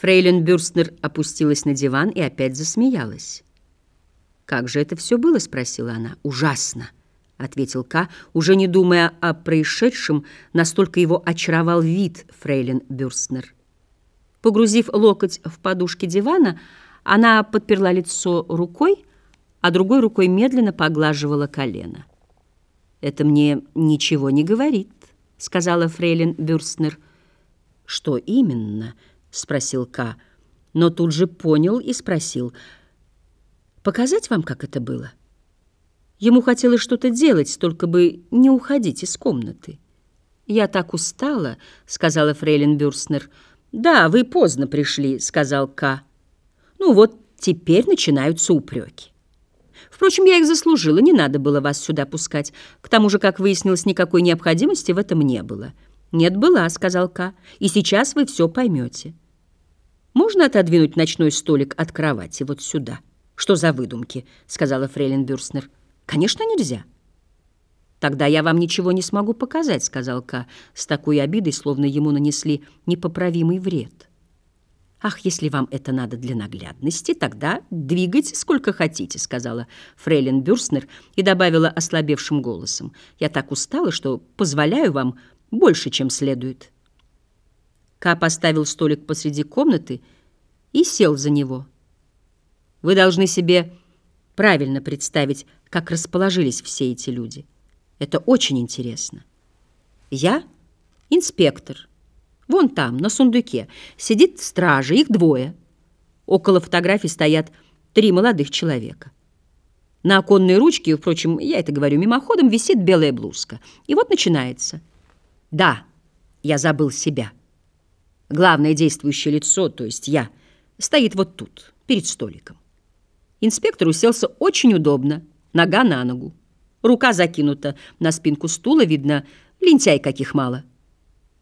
Фрейлин Бюрстнер опустилась на диван и опять засмеялась. «Как же это все было?» — спросила она. «Ужасно!» — ответил Ка, уже не думая о происшедшем, настолько его очаровал вид Фрейлин Бюрстнер. Погрузив локоть в подушки дивана, она подперла лицо рукой, а другой рукой медленно поглаживала колено. «Это мне ничего не говорит», — сказала Фрейлин Бюрстнер. «Что именно?» — спросил Ка, но тут же понял и спросил. «Показать вам, как это было?» Ему хотелось что-то делать, только бы не уходить из комнаты. «Я так устала», — сказала Фрейлин Бюрстнер. «Да, вы поздно пришли», — сказал Ка. «Ну вот, теперь начинаются упреки. Впрочем, я их заслужила, не надо было вас сюда пускать. К тому же, как выяснилось, никакой необходимости в этом не было». «Нет, была», — сказал Ка, — «и сейчас вы все поймете». «Можно отодвинуть ночной столик от кровати вот сюда?» «Что за выдумки?» — сказала Фрейлин Бюрстнер. «Конечно, нельзя». «Тогда я вам ничего не смогу показать», — сказал Ка, с такой обидой, словно ему нанесли непоправимый вред. «Ах, если вам это надо для наглядности, тогда двигать сколько хотите», — сказала Фрейлин Бюрстнер и добавила ослабевшим голосом. «Я так устала, что позволяю вам больше, чем следует». Ка поставил столик посреди комнаты и сел за него. Вы должны себе правильно представить, как расположились все эти люди. Это очень интересно. Я инспектор. Вон там, на сундуке, сидит стража, их двое. Около фотографий стоят три молодых человека. На оконной ручке, впрочем, я это говорю мимоходом, висит белая блузка. И вот начинается. Да, я забыл себя. Главное действующее лицо, то есть я, стоит вот тут, перед столиком. Инспектор уселся очень удобно, нога на ногу. Рука закинута на спинку стула, видно, лентяй каких мало.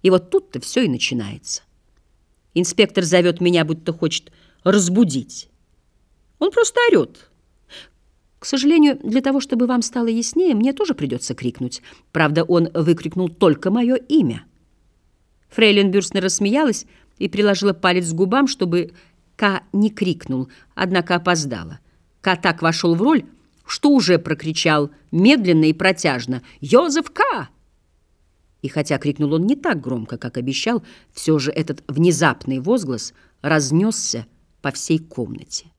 И вот тут-то все и начинается. Инспектор зовет меня, будто хочет разбудить. Он просто орет. К сожалению, для того, чтобы вам стало яснее, мне тоже придется крикнуть. Правда, он выкрикнул только мое имя. Фрейлин Бюрстнер рассмеялась и приложила палец к губам, чтобы К не крикнул, однако опоздала. К так вошел в роль, что уже прокричал медленно и протяжно «Йозеф К!». И хотя крикнул он не так громко, как обещал, все же этот внезапный возглас разнесся по всей комнате.